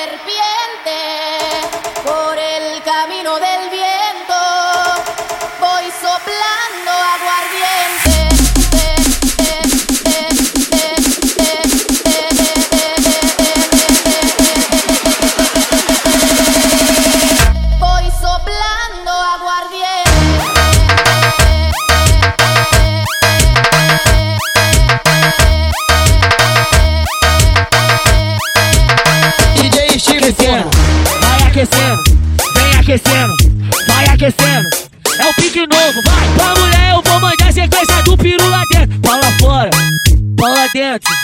serpiente. aquecendo, vai aquecendo. É o pique novo, vai. Pra mulher eu vou mandar sequência do piru lá dentro. Bola fora, bola dentro,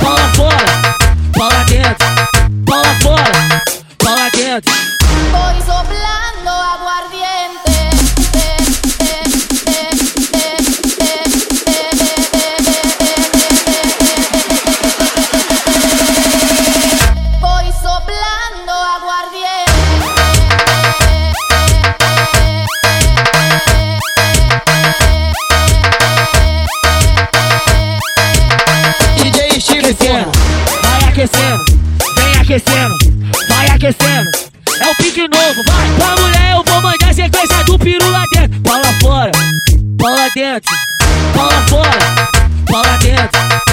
bola fora, bola dentro, bola fora, bola dentro. Vai sobrando a aguardiente. Aquecendo, vem aquecendo, vai aquecendo. É o pique novo, vai pra mulher, eu vou mandar sequência do piru lá dentro. Bola fora, bola dentro, bola fora, bola dentro.